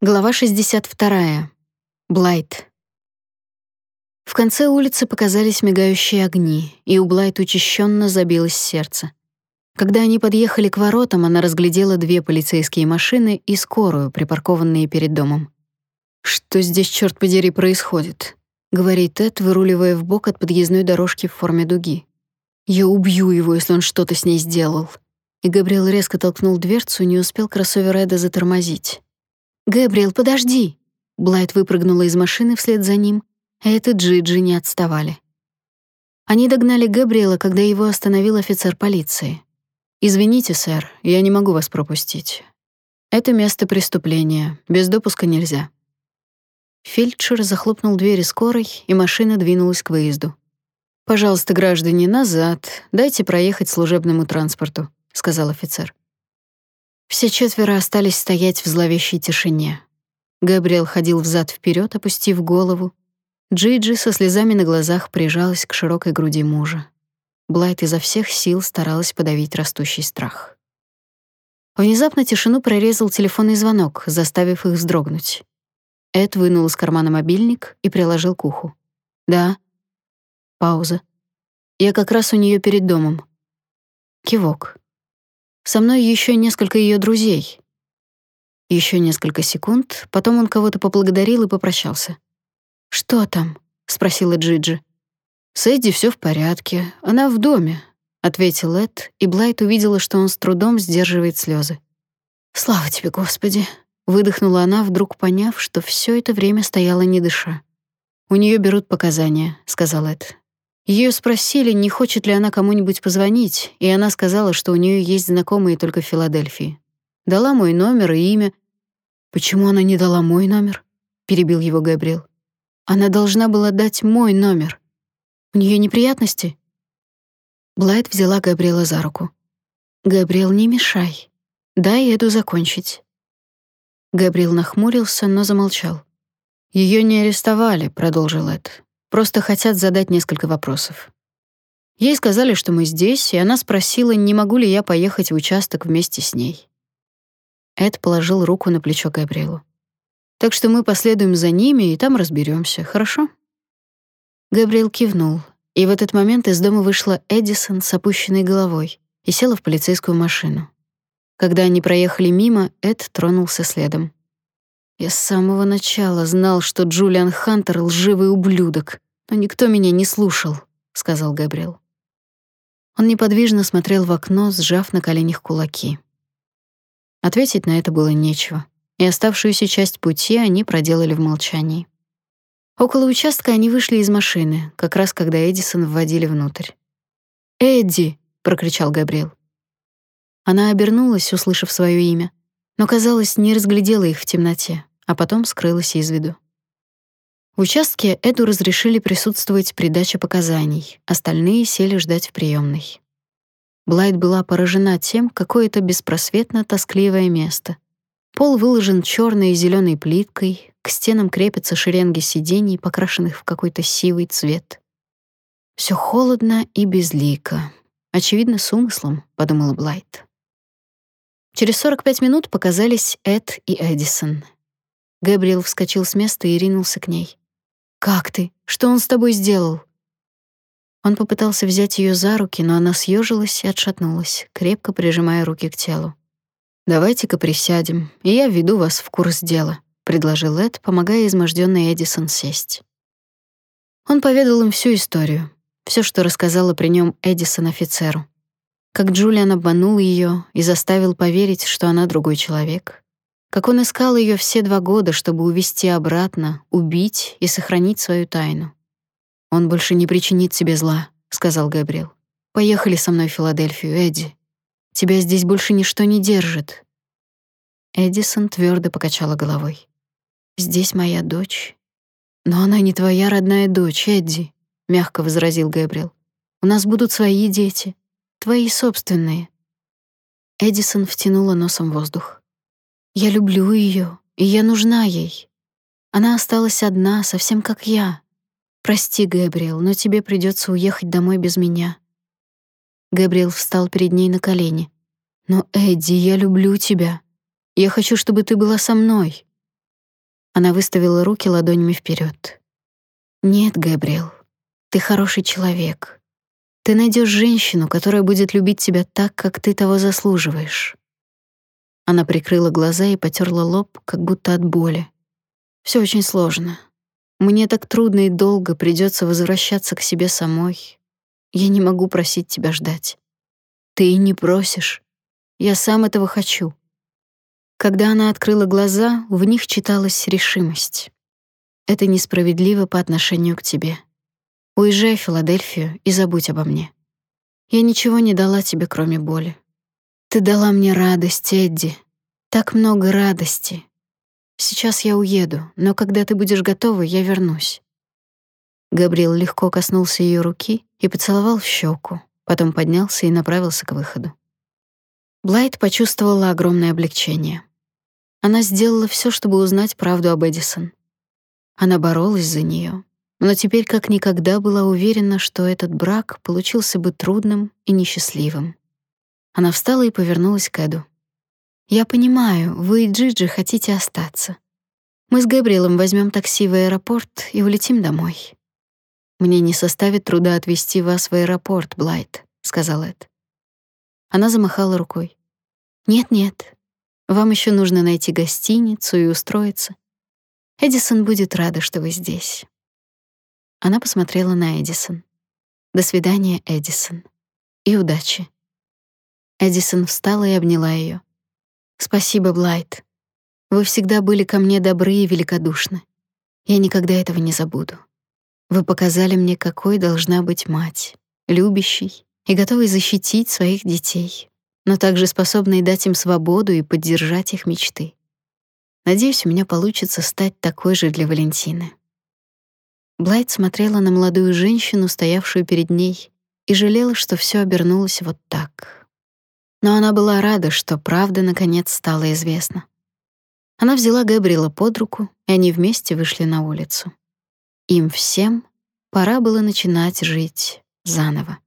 Глава 62. Блайт. В конце улицы показались мигающие огни, и у Блайт учащенно забилось сердце. Когда они подъехали к воротам, она разглядела две полицейские машины и скорую, припаркованные перед домом. «Что здесь, черт подери, происходит?» — говорит Эд, выруливая в бок от подъездной дорожки в форме дуги. «Я убью его, если он что-то с ней сделал». И Габриэл резко толкнул дверцу, не успел кроссовер Эда затормозить. «Гэбриэл, подожди!» Блайт выпрыгнула из машины вслед за ним, а это Джиджи не отставали. Они догнали Гэбриэла, когда его остановил офицер полиции. «Извините, сэр, я не могу вас пропустить. Это место преступления, без допуска нельзя». Фельдшер захлопнул двери скорой, и машина двинулась к выезду. «Пожалуйста, граждане, назад. Дайте проехать служебному транспорту», — сказал офицер. Все четверо остались стоять в зловещей тишине. Габриэл ходил взад вперед, опустив голову. Джиджи со слезами на глазах прижалась к широкой груди мужа. Блайт изо всех сил старалась подавить растущий страх. Внезапно тишину прорезал телефонный звонок, заставив их вздрогнуть. Эд вынул из кармана мобильник и приложил к уху. «Да». Пауза. «Я как раз у нее перед домом». Кивок. Со мной еще несколько ее друзей. Еще несколько секунд, потом он кого-то поблагодарил и попрощался. Что там? спросила Джиджи. С Эдди все в порядке, она в доме, ответил Эд, и Блайт увидела, что он с трудом сдерживает слезы. Слава тебе, Господи, выдохнула она, вдруг поняв, что все это время стояла не дыша. У нее берут показания, сказал Эд. Ее спросили, не хочет ли она кому-нибудь позвонить, и она сказала, что у нее есть знакомые только в Филадельфии. Дала мой номер и имя. Почему она не дала мой номер? перебил его Габриэл. Она должна была дать мой номер. У нее неприятности? Блайт взяла Габриэла за руку. Габриэл, не мешай. Дай Эду закончить. Габриэл нахмурился, но замолчал. Ее не арестовали, продолжил Эд. Просто хотят задать несколько вопросов. Ей сказали, что мы здесь, и она спросила, не могу ли я поехать в участок вместе с ней. Эд положил руку на плечо Габриэлу. Так что мы последуем за ними и там разберемся, хорошо? Габриэл кивнул, и в этот момент из дома вышла Эдисон с опущенной головой и села в полицейскую машину. Когда они проехали мимо, Эд тронулся следом. Я с самого начала знал, что Джулиан Хантер лживый ублюдок, но никто меня не слушал, сказал Габриэл. Он неподвижно смотрел в окно, сжав на коленях кулаки. Ответить на это было нечего, и оставшуюся часть пути они проделали в молчании. Около участка они вышли из машины, как раз когда Эдисон вводили внутрь. «Эдди!» — прокричал Габриэл. Она обернулась, услышав свое имя, но, казалось, не разглядела их в темноте а потом скрылась из виду. В участке Эду разрешили присутствовать при даче показаний, остальные сели ждать в приемной. Блайт была поражена тем, какое это беспросветно тоскливое место. Пол выложен черной и зеленой плиткой, к стенам крепятся шеренги сидений, покрашенных в какой-то сивый цвет. Все холодно и безлико. Очевидно, с умыслом, подумала Блайт. Через 45 минут показались Эд и Эдисон. Гэбриэл вскочил с места и ринулся к ней. «Как ты? Что он с тобой сделал?» Он попытался взять ее за руки, но она съежилась и отшатнулась, крепко прижимая руки к телу. «Давайте-ка присядем, и я введу вас в курс дела», — предложил Эд, помогая измождённой Эдисон сесть. Он поведал им всю историю, все, что рассказала при нем Эдисон офицеру. Как Джулиан обманул ее и заставил поверить, что она другой человек, как он искал ее все два года, чтобы увести обратно, убить и сохранить свою тайну. Он больше не причинит тебе зла, сказал Габриэл. Поехали со мной в Филадельфию, Эдди. Тебя здесь больше ничто не держит. Эдисон твердо покачала головой. Здесь моя дочь. Но она не твоя родная дочь, Эдди, мягко возразил Габриэл. У нас будут свои дети, твои собственные. Эдисон втянула носом воздух. Я люблю ее, и я нужна ей. Она осталась одна, совсем как я. Прости, Гэбриэл, но тебе придется уехать домой без меня. Гэбриэл встал перед ней на колени. Но Эдди, я люблю тебя. Я хочу, чтобы ты была со мной. Она выставила руки ладонями вперед. Нет, Габриэл, ты хороший человек. Ты найдешь женщину, которая будет любить тебя так, как ты того заслуживаешь. Она прикрыла глаза и потёрла лоб, как будто от боли. Все очень сложно. Мне так трудно и долго придется возвращаться к себе самой. Я не могу просить тебя ждать. Ты и не просишь. Я сам этого хочу. Когда она открыла глаза, в них читалась решимость. Это несправедливо по отношению к тебе. Уезжай в Филадельфию и забудь обо мне. Я ничего не дала тебе, кроме боли. Ты дала мне радость, Эдди. Так много радости. Сейчас я уеду, но когда ты будешь готова, я вернусь. Габриэл легко коснулся ее руки и поцеловал в щеку, потом поднялся и направился к выходу. Блайт почувствовала огромное облегчение. Она сделала все, чтобы узнать правду об Эдисон. Она боролась за нее, но теперь как никогда была уверена, что этот брак получился бы трудным и несчастливым. Она встала и повернулась к Эду. «Я понимаю, вы и Джиджи хотите остаться. Мы с Габриэлем возьмем такси в аэропорт и улетим домой. Мне не составит труда отвезти вас в аэропорт, Блайт», — сказал Эд. Она замахала рукой. «Нет-нет, вам еще нужно найти гостиницу и устроиться. Эдисон будет рада, что вы здесь. Она посмотрела на Эдисон. До свидания, Эдисон. И удачи. Эдисон встала и обняла ее. Спасибо, Блайт. Вы всегда были ко мне добры и великодушны. Я никогда этого не забуду. Вы показали мне, какой должна быть мать, любящей и готовой защитить своих детей, но также способной дать им свободу и поддержать их мечты. Надеюсь, у меня получится стать такой же для Валентины. Блайт смотрела на молодую женщину, стоявшую перед ней, и жалела, что все обернулось вот так. Но она была рада, что правда наконец стала известна. Она взяла Габриэла под руку, и они вместе вышли на улицу. Им всем пора было начинать жить заново.